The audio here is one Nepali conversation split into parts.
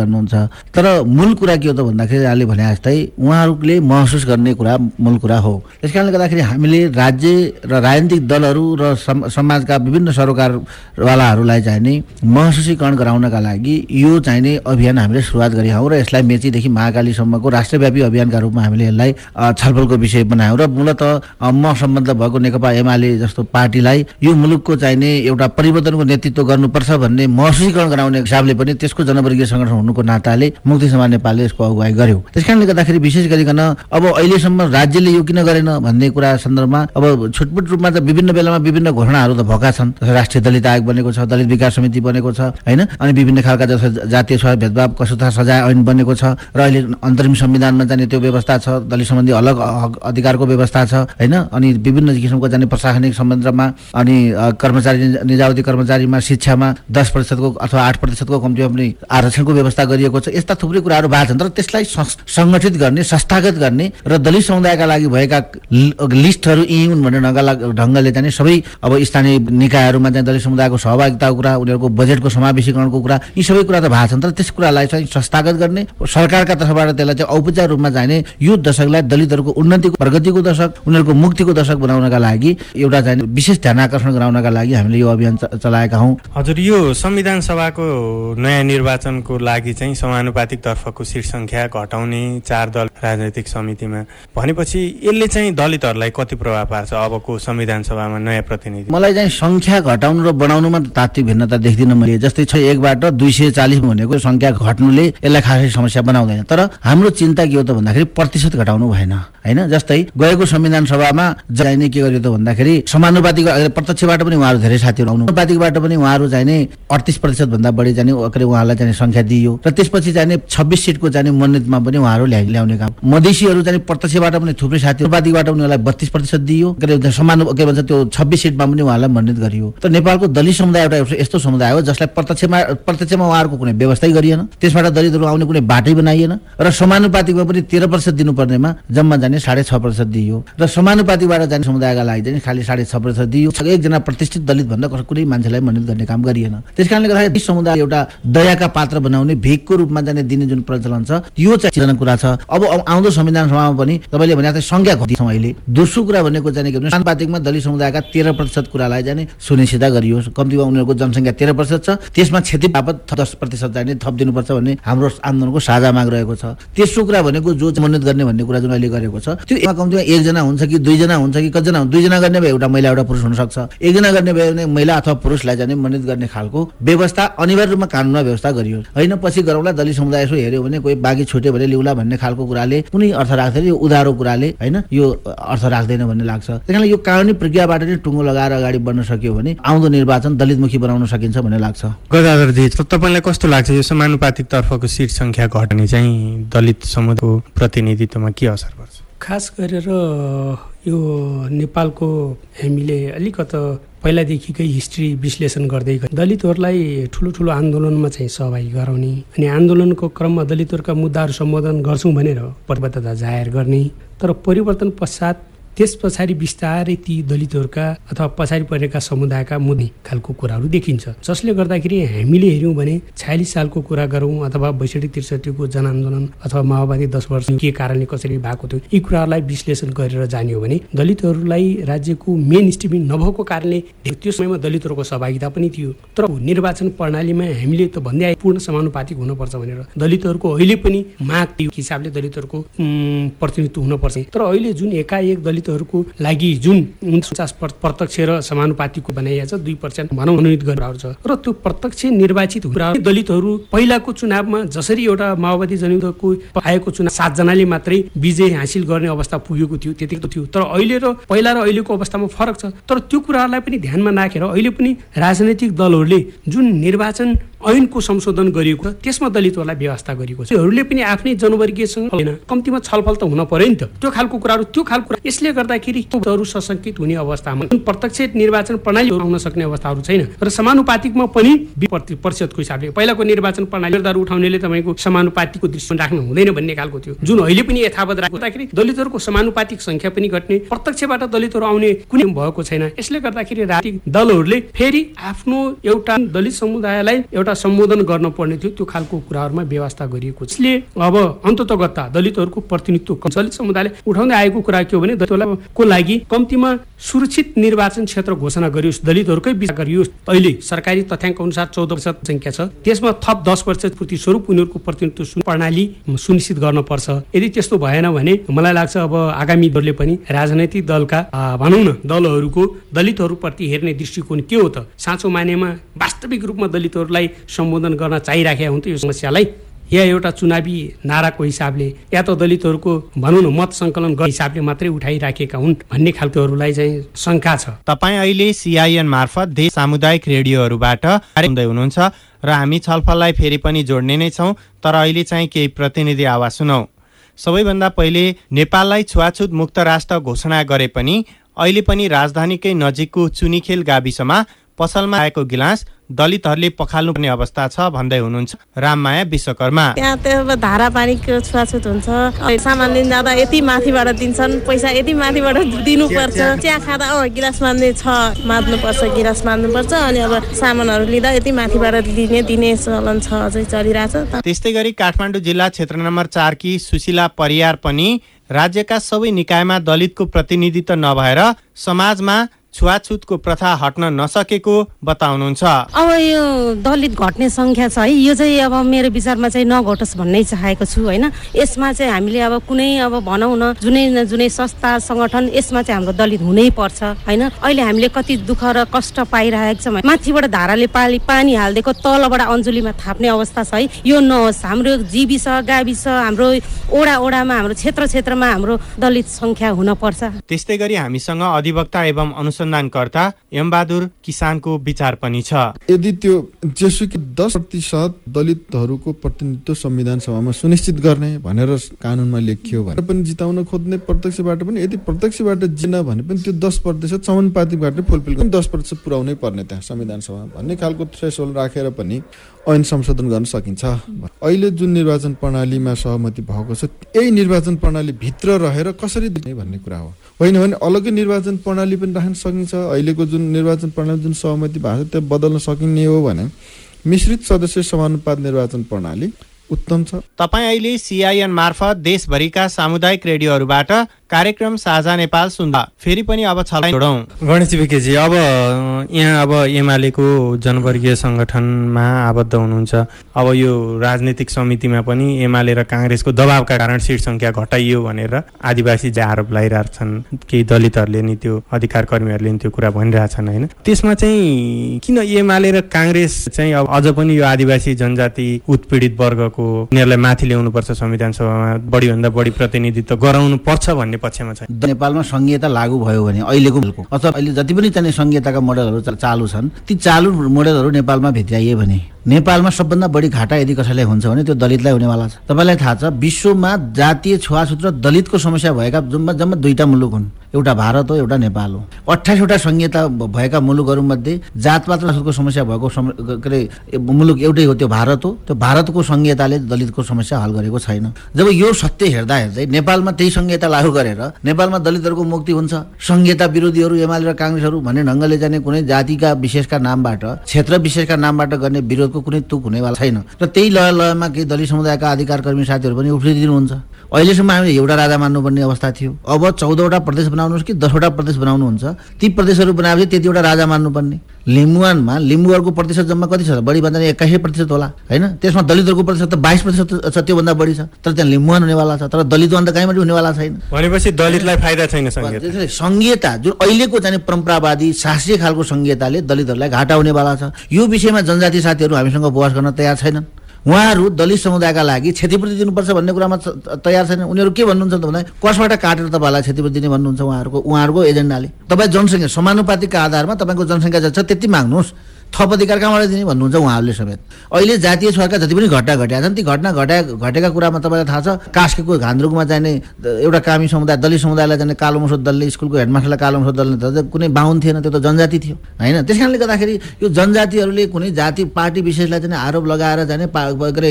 गर्नुहुन्छ। तर मूल कुरा के हो त भन्दाखेरि यहाँले भने जस्तै उहाँहरूले महसुस गर्ने कुरा मूल कुरा हो। त्यस कारणले गर्दाखेरि हामीले राज्य र राजनीतिक दलहरू र समाजका विभिन्न सरोकारवालाहरूलाई चाहिँ नि महसुसीकरण गराउनका लागि यो चाहिने अभियान हामीले सुरुवात गरेका हौँ र यसलाई मेचीदेखि महाकालीसम्मको राष्ट्रव्यापी अभियानका रूपमा हामीले यसलाई छलफलको विषय बनायौँ र मूलत म सम्बन्ध भएको नेकपा एमाले जस्तो पार्टीलाई यो मुलुकको चाहिने एउटा परिवर्तनको नेतृत्व गर्नुपर्छ भन्ने महसुसीकरण गराउने हिसाबले पनि त्यसको जनवर्गीय सङ्गठन हुनुको नाताले मुक्ति समाज नेपालले यसको अगुवाई गर्यो। त्यस कारणले गर्दाखेरि विशेष गरिकन अब अहिलेसम्म राज्यले यो किन गरेन भन्ने कुरा सन्दर्भमा अब छुटपुट रूपमा त विभिन्न बेलामा विभिन्न घोषणाहरू त भएका छन्। राष्ट्रिय दलित आयोग बनेको छ दलित विकास समिति बनेको छ होइन? अनि विभिन्न खालका जस्तो जातीय स्वर भेदभाव कसुता सजाय ऐन बनेको छ र अहिले अन्तरिम संविधानमा जाने त्यो व्यवस्था छ दलित सम्बन्धी अलग अधिकारको व्यवस्था छ होइन? अनि विभिन्न किसिमको जाने प्रशासनिक सम्बन्धमा अनि कर्मचारी निजावती कर्मचारीमा शिक्षामा दस प्रतिशतको अथवा आठ प्रतिशतको कम्तीमा पनि आरक्षणको व्यवस्था गरिएको गरिएको छ। यस्ता थुप्रै कुराहरू भएको छन् तर त्यसलाई सङ्गठित गर्ने संस्थागत गर्ने र दलित समुदायका लागि भएका लिस्टहरू यी हुन् भन्ने ढङ्ग ढङ्गले चाहिँ सबै अब स्थानीय निकायहरूमा चाहिँ दलित समुदायको सहभागिताको कुरा उनीहरूको बजेटको समावेशीकरणको कुरा यी सबै कुरा त भएको छन्। तर त्यस कुरालाई चाहिँ संस्थागत गर्ने सरकारका तर्फबाट त्यसलाई चाहिँ औपचारिक रूपमा जाने यो दशकलाई दलितहरूको उन्नतिको प्रगतिको दशक उनीहरूको मुक्तिको दशक बनाउनका लागि एउटा चाहिँ विशेष ध्यान आकर्षण गराउनका लागि हामीले यो अभियान चलाएका हौँ। हजुर यो संविधान सभाको नयाँ निर्वाचनको लागि चाहिँ समानुपातिक तर्फको सिट सङ्ख्या घटाउने चार दल राजनैतिक समितिमा। भनेपछि यसले चाहिँ दलितहरूलाई कति प्रभाव पार्छ? अबको संविधान सभामा नयाँ प्रतिनिधि। मलाई चाहिँ सङ्ख्या घटाउनु र बनाउनुमा तात्विक भिन्नता देख्दिनँ मैले जस्तै छ एकबाट दुई सय चालिस भनेको सङ्ख्या घट्नुले यसलाई खासै समस्या बनाउँदैन। तर हाम्रो चिन्ता के हो त भन्दाखेरि प्रतिशत घटाउनु भएन होइन? जस्तै गएको संविधान सभामा चाहिने के गर्यो त भन्दाखेरि समानुपातिक प्रत्यक्षबाट पनि उहाँहरू धेरै साथीहरू आउनु। अनुपातिकबाट पनि उहाँहरू चाहिने अडतिस प्रतिशत भन्दा बढी जाने उहाँलाई चाहिँ सङ्ख्या दिइयो र त्यस त्यसपछि चाहिँ छब्बिस सिटको चाहिँ मनोनितमा पनि उहाँहरू ल्याउने काम। मधेसीहरू चाहिँ प्रत्यक्षबाट पनि थुप्रै साथी उपाधिबाट उनीहरूलाई बत्तिस प्रतिशत दियो। के समान के भन्छ त्यो छब्बिस सिटमा पनि उहाँलाई मनोनित गरियो। त नेपालको दलित समुदाय एउटा यस्तो समुदाय हो जसलाई प्रत्यक्षमा प्रत्यक्षमा उहाँहरूको कुनै व्यवस्थै गरिएन। त्यसबाट दलितहरू आउने कुनै बाटै बनाइएन। र समानुपातिकमा पनि तेह्र प्रतिशत दिनुपर्नेमा जम्मा जाने साढे छ प्रतिशत दियो। र समानुपातिकबाट जाने समुदायका लागि चाहिँ खालि साढे छ प्रतिशत दियो। एकजना प्रतिष्ठित दलित भन्दा कुनै मान्छेलाई मनोनित गर्ने काम गरिएन। त्यस कारणले गर्दाखेरि समुदाय एउटा दयाका पात्र बनाउने भिकको रूपमा जाने दिने जुन प्रचलन छ यो चाहिँ कुरा छ। अब आउँदो संविधान सभामा पनि तपाईँले भने संख्या घटिछौँ अहिले। दोस्रो कुरा भनेको चाहिँ के दलित समुदायका तेह्र प्रतिशत कुरालाई जाने सुनिश्चित गरियोस्। कम्तीमा उनीहरूको जनसङ्ख्या तेह्र प्रतिशत छ त्यसमा क्षति बापत दस प्रतिशत जाने थप दिनुपर्छ भन्ने हाम्रो आन्दोलनको साझा माग रहेको छ। तेस्रो कुरा भनेको जो मनोनित गर्ने भन्ने कुरा जुन अहिले गरेको छ त्यो कम्तीमा एकजना हुन्छ कि दुईजना हुन्छ कि कतिजना दुईजना गर्ने भए एउटा महिला एउटा पुरुष हुनसक्छ। एकजना गर्ने भयो भने महिला अथवा पुरुषलाई जाने मनोनित गर्ने खालको व्यवस्था अनिवार्य रूपमा कानुनमा व्यवस्था गरियो होइन पछि गरौँला दलित समुदाय यसो हेऱ्यो भने कोही बाघी छुट्यो भने लिउला भन्ने खालको कुराले कुनै अर्थ राख्दैन यो उधारो कुराले होइन? यो अर्थ राख्दैन भन्ने लाग्छ। कारण यो कानुनी प्रक्रियाबाट नै टुङ्गो लगाएर अगाडि बढ्न सक्यो भने आउँदो निर्वाचन दलितमुखी बनाउन सकिन्छ भन्ने लाग्छ। गदाधरजी तपाईँलाई कस्तो लाग्छ यो समानुपातिक तर्फको सिट सङ्ख्या घट्ने चाहिँ दलित समुदायको प्रतिनिधित्वमा के असर पर्छ? खास गरेर यो नेपालको हामीले अलिकत पहिलादेखिकै हिस्ट्री विश्लेषण गर्दै दलितहरूलाई ठुलो ठुलो आन्दोलनमा चाहिँ सहभागी गराउने अनि आन्दोलनको क्रममा दलितहरूका मुद्दाहरू सम्बोधन गर्छौँ भनेर प्रतिबद्धता जाहेर गर्ने। तर परिवर्तन पश्चात त्यस पछाडि बिस्तारै ती दलितहरूका अथवा पछाडि परेका समुदायका मुद्दे खालको कुराहरू देखिन्छ। जसले गर्दाखेरि हामीले हेऱ्यौँ भने छयालिस सालको कुरा गरौँ अथवा बैसठी त्रिसठीको जनआन्दोलन अथवा माओवादी दस वर्ष के कारणले कसरी भएको थियो यी कुराहरूलाई विश्लेषण गरेर जाने हो भने दलितहरूलाई राज्यको मेन स्ट्रिमिङ नभएको कारणले त्यो समयमा दलितहरूको सहभागिता पनि थियो। तर निर्वाचन प्रणालीमा हामीले त भन्दै आए पूर्ण समानुपातिक हुनुपर्छ भनेर दलितहरूको अहिले पनि माग हिसाबले दलितहरूको प्रतिनिधित्व हुनुपर्छ। तर अहिले जुन एकाएक दलित दलितहरूको लागि जुन उन्चास प्रत्यक्ष र समानुपातिको बनाइएको छ दुई पर्सेन्ट भनौँ गरेर र त्यो प्रत्यक्ष निर्वाचित दलितहरू पहिलाको चुनावमा जसरी एउटा माओवादी जनयुद्धको आएको चुनाव सातजनाले मात्रै विजय हासिल गर्ने अवस्था पुगेको थियो त्यतिको थियो। तर अहिले र पहिला र अहिलेको अवस्थामा फरक छ। तर त्यो कुराहरूलाई पनि ध्यानमा राखेर अहिले पनि राजनैतिक दलहरूले जुन निर्वाचन ऐनको संशोधन गरिएको छ त्यसमा दलितहरूलाई व्यवस्था गरिएको छ। त्योहरूले पनि आफ्नै जनवर्गीयसँग कम्तीमा छलफल त हुन पर्यो नि त। त्यो खालको कुराहरू त्यो खालको यसले गर्दाखेरि सशङ्कित हुने अवस्थामा प्रत्यक्ष निर्वाचन प्रणाली आउन सक्ने अवस्थाहरू छैन र समानुपातिकमा पनि प्रतिशतको हिसाबले पहिलाको निर्वाचन प्रणाली उठाउनेले तपाईँको समानुपातिको दृष्टि राख्नु हुँदैन भन्ने खालको थियो। जुन अहिले पनि यथावत राख्दाखेरि दलितहरूको समानुपातिक सङ्ख्या पनि घट्ने प्रत्यक्षबाट दलितहरू आउने कुनै भएको छैन। यसले गर्दाखेरि राजनीतिक दलहरूले फेरि आफ्नो एउटा दलित समुदायलाई एउटा सम्बोधन गर्न पर्ने थियो। त्यो खालको कुराहरूमा व्यवस्था गरिएको छ। अब अन्ततगत्ता दलितहरूको प्रतिनिधित्व दलित समुदायले उठाउँदै आएको कुरा के हो भने दलितको लागि कम्तीमा सुरक्षित निर्वाचन क्षेत्र घोषणा गरियोस् दलितहरूकै विचार गरियोस्। अहिले सरकारी तथ्याङ्क अनुसार चौध प्रतिशत सङ्ख्या छ। त्यसमा थप दस प्रतिशत पूर्ति स्वरूप उनीहरूको प्रतिनिधित्व प्रणाली सुनिश्चित गर्नुपर्छ। यदि त्यस्तो भएन भने मलाई लाग्छ अब आगामी दलले पनि राजनैतिक दलका भनौँ न दलहरूको दलितहरूप्रति हेर्ने दृष्टिकोण के हो त? साँचो मानेमा वास्तविक रूपमा दलितहरूलाई सम्बोधन गर्न चाहिराखेका हुन् त यो समस्यालाई। या एउटा चुनावी नाराको हिसाबले या त दलितहरूको भनौँ न मत सङ्कलन गर्ने हिसाबले मात्रै उठाइराखेका हुन् भन्ने खालकोहरूलाई चाहिँ शङ्का छ। तपाईँ अहिले सिआइएन मार्फत देश सामुदायिक रेडियोहरूबाट हुनुहुन्छ र हामी छलफललाई फेरि पनि जोड्ने नै छौँ तर अहिले चाहिँ केही प्रतिनिधि आवाज सुनौ। सबैभन्दा पहिले नेपाललाई छुवाछुत मुक्त राष्ट्र घोषणा गरे पनि अहिले पनि राजधानीकै नजिकको चुनिखेल गाविसमा पसलमा आएको गिलास दलितहरूले पखाल्नु पर्ने अवस्था छ भन्दै हुनुहुन्छ राममाया विश्वकर्मा। त्यहाँ त धारा पानीको छुवाछुत हुन्छ। सामान लिन जाँदा यति माथिबाट दिन्छन् पैसा यति माथिबाट दिनुपर्छ। चिया खाँदा अँ गिलास मान्ने छ मान्नुपर्छ गिलास मान्नुपर्छ। अनि अब सामानहरू लिँदा यति माथिबाट दिने दिने चलन छ अझै चलिरहेछ। त्यस्तै गरी काठमाडौँ जिल्ला क्षेत्र नम्बर चारकी सुशीला परियार पनि राज्यका सबै निकायमा दलितको प्रतिनिधित्व नभएर समाजमा छुवाछुतको प्रथा हट्न नसकेको बताउनुहुन्छ। अब यो दलित घट्ने सङ्ख्या छ है यो चाहिँ अब मेरो विचारमा चाहिँ नघटोस् भन्ने चाहेको छु होइन? यसमा चाहिँ हामीले अब कुनै अब भनौँ न जुनै जुनै संस्था सङ्गठन यसमा चाहिँ हाम्रो दलित हुनै पर्छ होइन? अहिले हामीले कति दुःख र कष्ट पाइरहेको छौँ। माथिबाट धाराले पाली पानी हालिदिएको तलबाट अञ्जुलीमा थाप्ने अवस्था छ है। यो नहोस् हाम्रो जीविस गाविस हाम्रो ओडा ओडामा हाम्रो क्षेत्र क्षेत्रमा हाम्रो दलित सङ्ख्या हुनपर्छ त्यस्तै गरी हामीसँग अधिवक्ता एवं अनुस अनुसन्धानकर्ता यमबहादुर किसानको विचार पनि छ। यदि त्यो जेसुकै दस प्रतिशत दलितहरूको प्रतिनिधित्व संविधान सभामा सुनिश्चित गर्ने भनेर कानुनमा लेखियो भने पनि जिताउन खोज्ने प्रत्यक्षबाट पनि यदि प्रत्यक्षबाट जिन भने पनि त्यो दस प्रतिशत समानुपातिकबाट फुलफिल दस प्रतिशत पुर्याउनै पर्ने त्यहाँ संविधान सभा भन्ने खालको थ्रेसोल्ड राखेर पनि ऐन संशोधन गर्न सकिन्छ। अहिले जुन निर्वाचन प्रणालीमा सहमति भएको छ यही निर्वाचन प्रणाली भित्र रहेर कसरी दिने भन्ने कुरा हो। होइन भने अलग्गै निर्वाचन प्रणाली पनि राख्न सकिन्छ। अहिलेको जुन निर्वाचन प्रणाली जुन सहमति भएको छ त्यो बदल्न सकिने हो भने मिश्रित सदस्य समानुपात निर्वाचन प्रणाली उत्तम छ। तपाईँ अहिले सिआइएन मार्फत देशभरिका सामुदायिक रेडियोहरूबाट कार्यक्रम साझा नेपाल सुन्दा फेरि पनि अब छलफल गणेश विकेजी अब यहाँ अब एमालेको जनवर्गीय सङ्गठनमा आबद्ध हुनुहुन्छ। अब यो राजनीतिक समितिमा पनि एमाले र काङ्ग्रेसको दबावका कारण सिट सङ्ख्या घटाइयो भनेर आदिवासी जे आरोप लगाइरहेको छन् केही दलितहरूले नि त्यो अधिकार कर्मीहरूले नि त्यो कुरा भनिरहेछन् होइन? त्यसमा चाहिँ किन एमाले र काङ्ग्रेस चाहिँ अब अझ पनि यो आदिवासी जनजाति उत्पीडित वर्गको उनीहरूलाई माथि ल्याउनुपर्छ संविधान सभामा बढीभन्दा बढी प्रतिनिधित्व गराउनु पर्छ भन्ने पक्षमा छ। नेपालमा संहिता लागू भयो भने अहिलेको अथवा अहिले जति पनि चाहिने संहिताका मोडलहरू चालु छन् ती चालु मोडलहरू नेपालमा भित्राइए भने। नेपालमा सबभन्दा बढी घाटा यदि कसैलाई हुन्छ भने त्यो दलितलाई हुनेवाला छ। तपाईँलाई थाहा छ विश्वमा जातीय छुवाछुत र दलितको समस्या भएका जम्मा जम्मा दुईटा मुलुक हुन्। एउटा भारत हो एउटा नेपाल हो। अठाइसवटा संहिता भएका मुलुकहरूमध्ये जातपात र समस्या भएको के अरे मुलुक एउटै हो त्यो भारत हो। त्यो भारतको संहिताले दलितको समस्या हल गरेको छैन। जब यो सत्य हेर्दा हेर्दै नेपालमा त्यही संहिता लागू गरेर नेपालमा दलितहरूको मुक्ति हुन्छ संहिता विरोधीहरू एमाले र काङ्ग्रेसहरू भन्ने ढङ्गले जाने कुनै जातिका विशेषका नामबाट क्षेत्र विशेषका नामबाट गर्ने विरोधको कुनै तुक हुनेवाला छैन। र त्यही लय लयमा केही दलित समुदायका अधिकार कर्मी साथीहरू पनि उफ्रिदिनुहुन्छ। अहिलेसम्म हामीले एउटा राजा मान्नुपर्ने अवस्था थियो। अब चौधवटा प्रदेश बनाउनुहोस् कि दसवटा प्रदेश बनाउनुहुन्छ। ती प्रदेशहरू बनाएपछि त्यतिवटा राजा मान्नुपर्ने। लिम्बुवानमा लिम्बुवारको प्रतिशत जम्मा कति छ? बढी भन्दा एक्काइसै प्रतिशत होला होइन? त्यसमा दलितहरूको प्रतिशत त बाइस प्रतिशत छ त्योभन्दा बढी छ। तर त्यहाँ लिम्बुवान हुनेवाला छ तर दलितवान त कहीँबाट हुनेवाला छैन। भनेपछि दलितलाई फाइदा छैन संहिता जुन अहिलेको चाहिँ परम्परावादी शास्त्रीय खालको संहिताले दलितहरूलाई घाटा हुनेवाला छ। यो विषयमा जनजाति साथीहरू हामीसँग बहस गर्न तयार छैनन्। उहाँहरू दलित समुदायका लागि क्षतिपूर्ति दिनुपर्छ भन्ने कुरामा तयार छैन। उनीहरू के भन्नुहुन्छ त भन्दा कसबाट काटेर तपाईँलाई क्षतिपूर्ति दिने भन्नुहुन्छ उहाँहरूको उहाँहरूको एजेन्डाले। तपाईँ जनसङ्ख्या समानुपातिकका आधारमा तपाईँको जनसङ्ख्या जति छ त्यति माग्नुहोस्। थप अधिकार कहाँबाट दिने भन्नुहुन्छ उहाँहरूले समेत। अहिले जातीय सरकार जति पनि घटना घटेका छन् ती घटना घटा घटेका कुरामा तपाईँलाई थाहा छ कास्केको घान्द्रुकमा चाहिने एउटा कामी समुदाय दलित समुदायलाई जाने कालो मुसो दलले स्कुलको हेडमास्टरलाई कालो मुसो दलले त कुनै बाहुन थिएन त्यो त जनजाति थियो होइन? त्यस कारणले गर्दाखेरि यो जनजातिहरूले कुनै जाति पार्टी विशेषलाई चाहिँ आरोप लगाएर जाने के अरे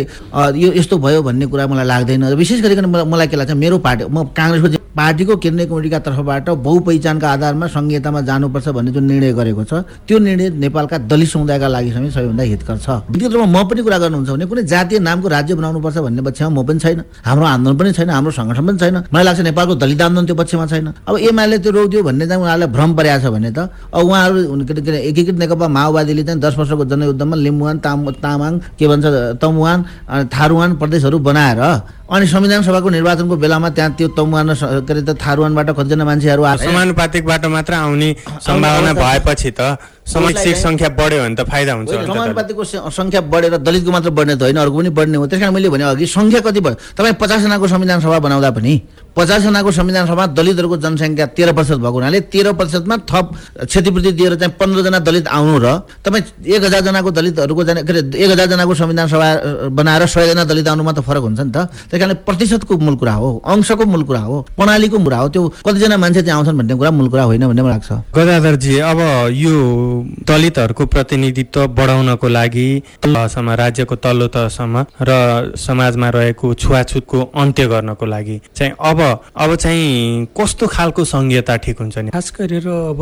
यो यस्तो भयो भन्ने कुरा मलाई लाग्दैन। विशेष गरिकन मलाई के लाग्छ मेरो पार्टी म काङ्ग्रेसको पार्टीको केन्द्रीय कमिटीका तर्फबाट बहुपहिचानका आधारमा संहितामा जानुपर्छ भन्ने जुन निर्णय गरेको छ त्यो निर्णय नेपालका दलित समुदायका लागि समेत सबैभन्दा हितकर छ। व्यक्तिगत रूपमा म पनि कुरा गर्नुहुन्छ भने कुनै जातीय नामको राज्य बनाउनुपर्छ भन्ने पक्षमा म पनि छैन। हाम्रो आन्दोलन पनि छैन हाम्रो सङ्गठन पनि छैन। मलाई लाग्छ नेपालको दलित आन्दोलन त्यो पक्षमा छैन। अब एमाले त्यो रोकिदियो भन्ने चाहिँ उहाँहरूलाई भ्रम परेको छ भने त अब उहाँहरू एकीकृत नेकपा माओवादीले चाहिँ दस वर्षको जनयुद्धमा लिम्बुवान ताम तामाङ के भन्छ तमुवान थारुवान प्रदेशहरू बनाएर अनि संविधान सभाको निर्वाचनको बेलामा त्यहाँ त्यो तमुवान के अरे त थारुवानबाट कतिजना मान्छेहरू समानुपातिकबाट मात्र आउने सम्भावना भएपछि त सिट सङ्ख्या बढ्यो भने त फाइदा हुन्छ होइन, अन्त समानुपातिको स- सङ्ख्या बढेर दलितको मात्र बढ्ने त होइन अर्को पनि बढ्ने हो। त्यस कारण मैले भने अघि सङ्ख्या कति भयो तपाईँ पचासजनाको संविधान सभा बनाउँदा पनि पचासजनाको संविधान सभा दलितहरूको जनसङ्ख्या तेह्र प्रतिशत भएको हुनाले तेह्र प्रतिशतमा थप क्षतिपूर्ति दिएर चाहिँ पन्ध्रजना दलित आउनु र तपाईँ एक हजारजनाको दलितहरूको जाने के अरे एक हजारजनाको संविधान सभा बनाएर सयजना दलित आउनुमा त फरक हुन्छ नि त। त्यही कारणले प्रतिशतको मूल कुरा हो अंशको मूल कुरा हो प्रणालीको कुरा हो त्यो कतिजना मान्छे चाहिँ आउँछन् भन्ने कुरा मूल कुरा होइन भन्ने मलाई लाग्छ। गदाधरजी अब यो दलितहरूको प्रतिनिधित्व बढाउनको लागि तहसम्म राज्यको तल्लो तहसम्म र समाजमा रहेको छुवाछुतको अन्त्य गर्नको लागि चाहिँ अब अब चाहिँ कस्तो खालको संहिता ठिक हुन्छ नि? खास गरेर अब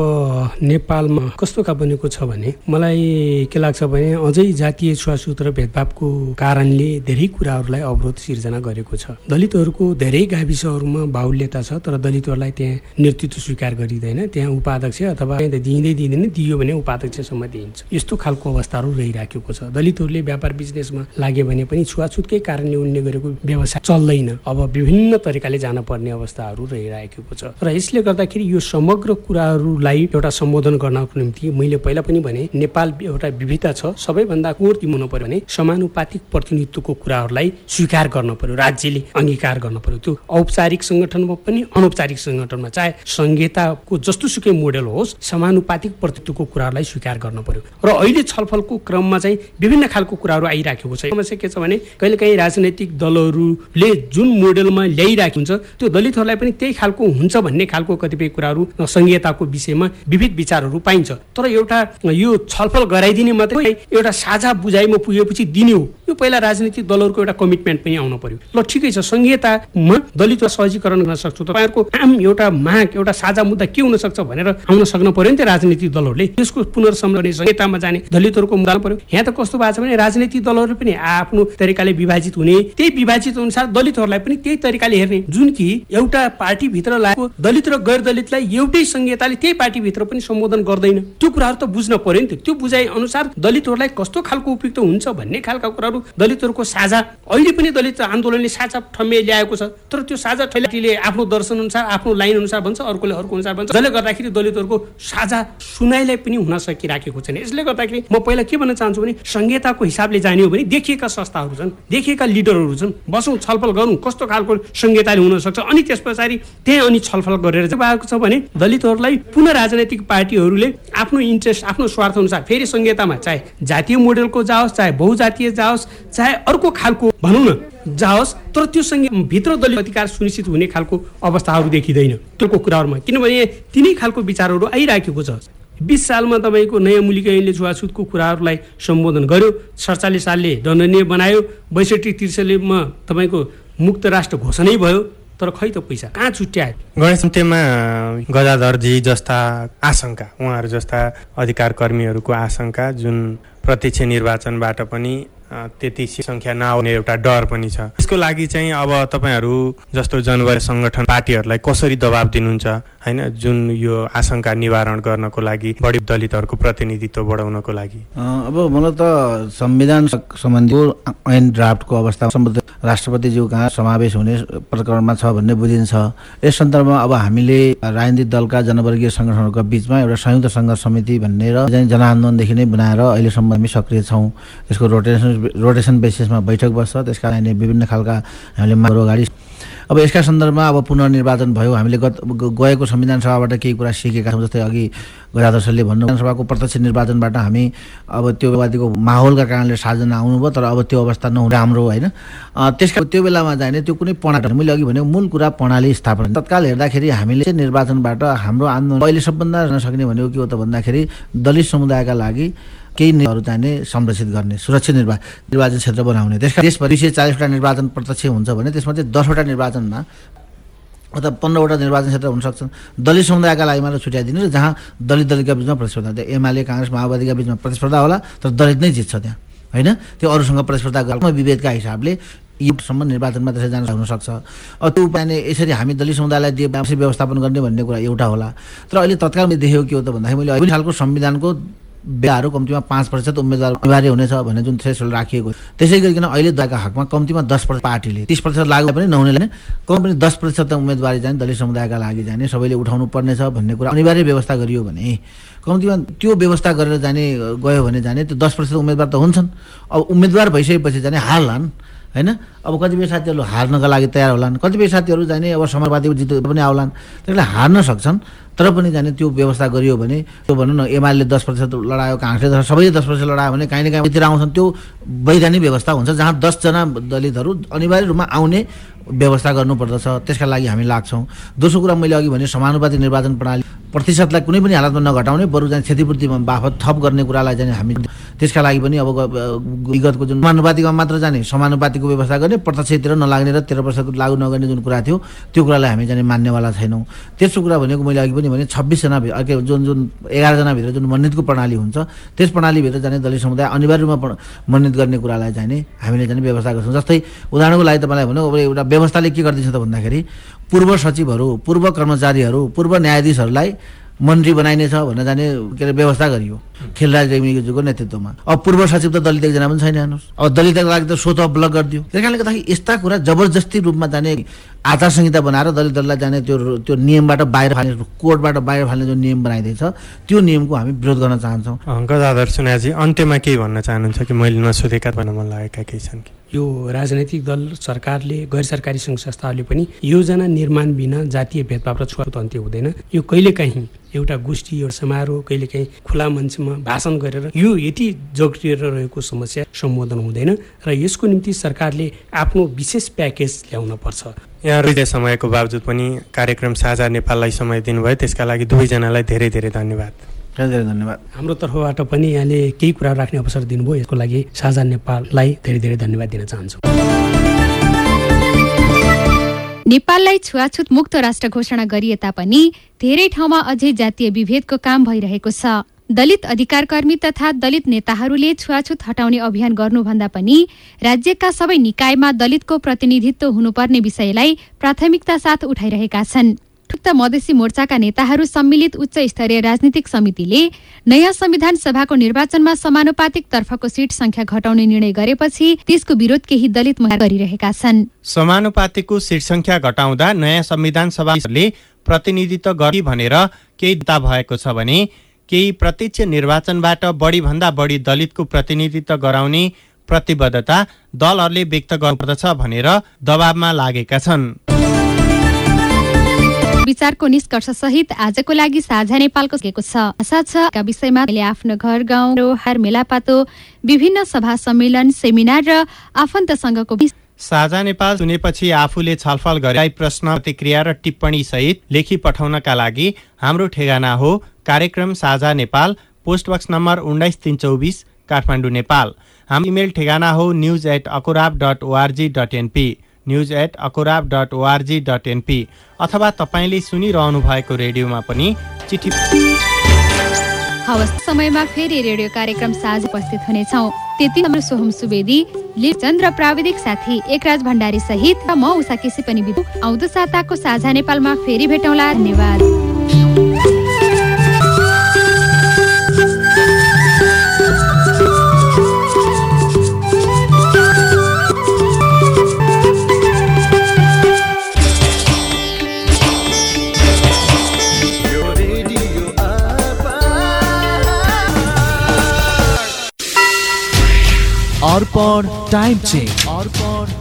नेपालमा कस्तो का बनेको छ भने मलाई के लाग्छ भने अझै जातीय छुवाछुत र भेदभावको कारणले धेरै कुराहरूलाई अवरोध सिर्जना गरेको छ। दलितहरूको धेरै गाविसहरूमा बाहुल्यता छ तर दलितहरूलाई त्यहाँ नेतृत्व स्वीकार गरिँदैन। त्यहाँ उपाध्यक्ष अथवा दिँदै दिँदैन दियो भने उपाध्यक्षसम्म दिइन्छ। यस्तो खालको अवस्थाहरू रहिराखेको छ। दलितहरूले व्यापार बिजनेसमा लाग्यो भने पनि छुवाछुतकै कारणले उनले गरेको व्यवसाय चल्दैन। अब विभिन्न तरिकाले जान पर्ने अवस्थाहरू रहिरहेको छ। र यसले गर्दाखेरि यो समग्र कुराहरूलाई एउटा सम्बोधन गर्नको निम्ति मैले पहिला पनि भने नेपाल एउटा विविधता छ। सबैभन्दा कोर के हुनु पर्यो भने समानुपातिक प्रतिनिधित्वको कुराहरूलाई स्वीकार गर्न पर्यो राज्यले अङ्गीकार गर्न पर्यो। त्यो औपचारिक सङ्गठनमा पनि अनौपचारिक सङ्गठनमा चाहे संहिताको जस्तोसुकै मोडेल होस् समानुपातिक प्रतिनिधित्वको कुराहरूलाई स्वीकार गर्न पर्यो। र अहिले छलफलको क्रममा चाहिँ विभिन्न खालको कुराहरू आइराखेको छ। समस्या के छ भने कहिलेकाहीँ राजनैतिक दलहरूले जुन मोडेलमा ल्याइरहेको हुन्छ त्यो दलितहरूलाई पनि त्यही खालको हुन्छ भन्ने खालको कतिपय कुराहरू संहिताको विषयमा विविध विचारहरू पाइन्छ। तर एउटा यो छलफल गराइदिने मात्रै एउटा साझा बुझाइमा पुगेपछि दिने हो। यो पहिला राजनीतिक दलहरूको एउटा कमिटमेन्ट पनि आउनु पर्यो। ल ठिकै छ संहितामा दलित सहजीकरण गर्न सक्छु। तपाईँहरूको आम एउटा माग एउटा साझा मुद्दा के हुन सक्छ भनेर आउन सक्नु पर्यो नि त राजनीतिक दलहरूले। त्यसको पुनर्संरचना संहितामा जाने दलितहरूको मुद्दा पर्यो। यहाँ त कस्तो भएको छ भने राजनीतिक दलहरू पनि आफ्नो तरिकाले विभाजित हुने त्यही विभाजित अनुसार दलितहरूलाई पनि त्यही तरिकाले हेर्ने। जुन कि एउटा पार्टीभित्र लागेको दलित र गैर दलितलाई एउटै संहिताले त्यही पार्टीभित्र पनि सम्बोधन गर्दैन। त्यो कुराहरू त बुझ्न पर्यो नि त। त्यो बुझाइ अनुसार दलितहरूलाई कस्तो खालको उपयुक्त हुन्छ भन्ने खालका कुराहरू दलितहरूको साझा अहिले पनि दलित आन्दोलनले साझा ठम्मे ल्याएको छ। तर त्यो साझा ठैलाटीले आफ्नो दर्शन अनुसार आफ्नो लाइन अनुसार भन्छ अर्कोले अर्को अनुसार भन्छ। जसले गर्दाखेरि दलितहरूको साझा सुनाइलाई पनि हुन सकिराखेको छैन। यसले गर्दाखेरि म पहिला के भन्न चाहन्छु भने संहिताको हिसाबले जाने हो भने देखिएका संस्थाहरू छन् देखिएका लिडरहरू छन्। बसौँ छलफल गरौँ कस्तो खालको संहिताले हुन सक्छ अनि त्यस पछाडि त्यहाँ अनि छलफल गरेर भएको छ भने दलितहरूलाई पुनः राजनैतिक पार्टीहरूले आफ्नो इन्ट्रेस्ट आफ्नो स्वार्थ अनुसार फेरि संहितामा चाहे जातीय मोडेलको जाओस् चाहे बहुजातीय जाओस् चाहे अर्को खालको भनौँ न जाओस् तर त्यो भित्र दलित अधिकार सुनिश्चित हुने खालको अवस्थाहरू देखिँदैन। त्योको कुराहरूमा किनभने तिनै खालको विचारहरू आइराखेको छ। बिस सालमा तपाईँको नयाँ मुलिक ऐनले छुवाछुतको कुराहरूलाई सम्बोधन गर्यो सडचालिस सालले दण्डनीय बनायो बैसठी त्रिसठीमा तपाईँको मुक्त राष्ट्र घोषणै भयो। तर खै त पैसा कहाँ छुट्यायो? गणेश अन्त्यमा गदाधरजी जस्ता आशंका उहाँहरू जस्ता अधिकार कर्मीहरूको आशंका जुन प्रत्यक्ष निर्वाचनबाट पनि त्यति सङ्ख्या नआउने एउटा डर पनि छ। यसको लागि चाहिँ अब तपाईँहरू जस्तो जनवरी सङ्गठन पार्टीहरूलाई कसरी दबाब दिनुहुन्छ होइन? जुन यो आशंका निवारण गर्नको लागि बढी दलितहरूको प्रतिनिधित्व बढाउनको लागि। अब मलाई त संविधान सम्बन्धी ऐन ड्राफ्टको अवस्था सम्बन्धित राष्ट्रपतिज्यू कहाँ समावेश हुने प्रकरणमा छ भन्ने बुझिन्छ। यस सन्दर्भमा अब हामीले राजनीतिक दलका जनवर्गीय सङ्गठनहरूका बिचमा एउटा संयुक्त सङ्घर्ष समिति भन्ने र जनआन्दोलनदेखि नै बनाएर अहिलेसम्म हामी सक्रिय छौँ। यसको रोटेसन रोटेसन बेसिसमा बैठक बस्छ। त्यसका लागि विभिन्न खालका हामीले अगाडि अब यसका सन्दर्भमा अब पुनर्निर्वाचन भयो। हामीले गत गएको संविधान सभाबाट केही कुरा सिकेका छौँ जस्तै अघि गजाधर भन्नु सभाको प्रत्यक्ष निर्वाचनबाट हामी अब त्यो वादीको माहौलका कारणले सार्जना आउनुभयो तर अब त्यो अवस्था नहुँ राम्रो होइन। अ, त्यसका त्यो बेलामा जाने त्यो कुनै प्रणाली मैले अघि भनेको मूल कुरा प्रणाली स्थापना। तत्काल हेर्दाखेरि हामीले चाहिँ निर्वाचनबाट हाम्रो आन्दोलन अहिले सबभन्दा सक्ने भनेको के हो त भन्दाखेरि दलित समुदायका लागि केही नियमहरू चाहिने संरक्षित गर्ने सुरक्षित निर्वा निर्वाचन क्षेत्र बनाउने। त्यसका देशभरि सय चालिसवटा निर्वाचन प्रत्यक्ष हुन्छ भने त्यसमा चाहिँ दसवटा निर्वाचनमा अथवा पन्ध्रवटा निर्वाचन क्षेत्र हुन सक्छन् दलित समुदायका लागि मात्र छुट्याइदिनु र जहाँ दलित दलितका बिचमा प्रतिस्पर्धा त्यो एमाले काङ्ग्रेस माओवादीका बिचमा प्रतिस्पर्धा होला तर दलित नै जित्छ त्यहाँ। होइन? त्यो अरूसँग प्रतिस्पर्धा गर्न विभेदका हिसाबले योसम्म निर्वाचनमा त्यसरी जान सक्छ अब त्यो उपाय नै यसरी हामी दलित समुदायलाई दिए व्यवस्थापन गर्ने भन्ने कुरा एउटा होला। तर अहिले तत्काल देखेको के हो त भन्दाखेरि मैले अहिले सालको संविधानको बेलाहरू कम्तीमा पाँच प्रतिशत उम्मेद्वार अनिवार्य हुनेछ भन्ने जुन थ्रेसोल्ड राखिएको त्यसै गरिकन अहिले दलका हकमा कम्तीमा दस प्रतिशत पार्टीले तिस प्रतिशत लागु पनि नहुने कम्ती दस प्रतिशत उम्मेदवारी जाने दलित समुदायका लागि जाने सबैले उठाउनु पर्नेछ भन्ने कुरा अनिवार्य व्यवस्था गरियो भने। कम्तीमा त्यो व्यवस्था गरेर जाने गयो भने जाने त्यो दस प्रतिशत उम्मेदवार त हुन्छन्। अब उम्मेदवार भइसकेपछि जाने हार्लान् होइन? अब कतिपय साथीहरू हार्नका लागि तयार होलान्। कतिपय साथीहरू जाने अब समाजवादी जित पनि आउलान्। त्यसले हार्न सक्छन् तर पनि जाने त्यो व्यवस्था गरियो भने त्यो भनौँ न एमाले दस प्रतिशत लडायो काङ्ग्रेसले सबैले दस प्रतिशत लडायो भने काहीँ न काहीँतिर आउँछन्। त्यो वैधानिक व्यवस्था हुन्छ जहाँ दसजना दलितहरू अनिवार्य रूपमा आउने व्यवस्था गर्नुपर्दछ। त्यसका लागि हामी लाग्छौँ। दोस्रो कुरा मैले अघि भने समानुपातिक निर्वाचन प्रणाली प्रतिशतलाई कुनै पनि हालतमा नघटाउने बरु चाहिँ क्षतिपूर्तिमा बाफत थप गर्ने कुरालाई चाहिँ हामी त्यसका लागि पनि अब विगतको जुन समानुपातिकमा मात्र जाने समानुपातिको व्यवस्था गर्ने प्रत्यक्षतिर नलाग्ने र तेह्र वर्षको लागू नगर्ने जुन कुरा थियो त्यो कुरालाई हामी जाने मान्नेवाला छैनौँ। तेस्रो कुरा भनेको मैले अघि पनि भने छब्बिसजना अर्कै जुन जुन एघारजनाभित्र जुन मनोनितको प्रणाली हुन्छ त्यस प्रणालीभित्र जाने दलित समुदाय अनिवार्य रूपमा मनोनित गर्ने कुरालाई चाहिँ हामीले जाने व्यवस्था गर्छौँ। जस्तै उदाहरणको लागि तपाईँलाई भनौँ अब एउटा व्यवस्थाले के गरिदिन्छ त भन्दाखेरि पूर्व सचिवहरू पूर्व कर्मचारीहरू पूर्व न्यायाधीशहरूलाई मन्त्री बनाइनेछ भनेर जाने के अरे व्यवस्था गरियो। खेलराज रेग्मीज्यूको नेतृत्वमा। अब पूर्व सचिव त दलित एकजना पनि छैन हेर्नुहोस्। अब दलितको लागि त स्वत ब्लक गरिदियो। त्यस कारणले गर्दाखेरि यस्ता कुरा जबरजस्ती रूपमा जाने आचार संहिता बनाएर दलितहरूलाई जाने त्यो त्यो नियमबाट बाहिर फाल्ने कोर्टबाट बाहिर फाल्ने जुन नियम बनाइदिएछ त्यो नियमको हामी विरोध गर्न चाहन्छौँ। गदाधर सुनाजी अन्त्यमा केही भन्न चाहनुहुन्छ कि मैले नसोधेका भन्न मन लागेका केही छन् कि? यो राजनैतिक दल सरकारले गैर सरकारी सङ्घ संस्थाहरूले पनि योजना निर्माण बिना जातीय भेदभाव र छुवाछुत अन्त्य हुँदैन। यो कहिलेकाहीँ एउटा गोष्ठी एउटा समारोह कहिलेकाहीँ खुला मञ्चमा भाषण गरेर यो यति जोगिएर रहेको समस्या सम्बोधन हुँदैन र यसको निम्ति सरकारले आफ्नो विशेष प्याकेज ल्याउन पर्छ। यहाँ समयको बावजुद पनि कार्यक्रम साझा नेपाललाई समय दिनुभयो। त्यसका लागि दुवैजनालाई धेरै धेरै धन्यवाद। धेरै धेरै धन्यवाद। हाम्रो तर्फबाट पनि यहाँले केही कुरा राख्ने अवसर दिनुभयो। यसको लागि साझा नेपाललाई धेरै धेरै धन्यवाद दिन चाहन्छु। नेपाललाई छुवाछुत मुक्त राष्ट्र घोषणा गरिए तापनि धेरै ठाउँमा अझै जातीय विभेदको काम भइरहेको छ। दलित अधिकारकर्मी तथा दलित नेताहरूले छुवाछुत हटाउने अभियान गर्नुभन्दा पनि राज्यका सबै निकायमा दलितको प्रतिनिधित्व हुनुपर्ने विषयलाई प्राथमिकता साथ उठाइरहेका छन्। उक्त मधेसी मोर्चाका नेताहरू सम्मिलित उच्च स्तरीय राजनीतिक समितिले नयाँ संविधान सभाको निर्वाचनमा समानुपातिक तर्फको सिट संख्या घटाउने निर्णय गरेपछि त्यसको विरोध केही दलित गरिरहेका छन्। समानुपातिकको सिट संख्या घटाउँदा नयाँ संविधान सभाले प्रतिनिधित्व गरी भनेर केही दता भएको छ भने केही प्रत्यक्ष निर्वाचनबाट बढी भन्दा बढी दलितको प्रतिनिधित्व गराउने प्रतिबद्धता दलहरूले व्यक्त गर्नुपर्दछ भनेर दबावमा लागेका छन्। विचारको निष्कर्ष सहित आजको लागि साझा नेपालको छ। आशा छ विषयमा आफ्नो घर गाउँ हार मेलापातो विभिन्न सभा सम्मेलन सेमिनार र आफन्तसँगको साझा नेपाल सुनेपछि आफूले छलफल गरे। प्रश्न प्रतिक्रिया र टिप्पणी सहित लेखी पठाउनका लागि हाम्रो ठेगाना हो कार्यक्रम साझा नेपाल पोस्टबक्स नम्बर उन्नाइस तिन चौबिस काठमाडौँ नेपाल। हाम्रो इमेल ठेगाना हो news at अकुराब dot ORG dot NP. News at अकुराब dot ORG dot NP अथवा तपाईँले सुनिरहनु भएको रेडियोमा पनि चिठी हवस् समयमा फेरि रेडियो कार्यक्रम साझ उपस्थित हुनेछौ। त्यति हाम्रो सोहम सुवेदी लिपचन्द र प्राविधिक साथी एकराज भण्डारी सहित म उषा केसी पनि आउँदो साताको साझा नेपालमा फेरि भेटौँला। धन्यवाद। अर्पण टाइम चेक अर्पण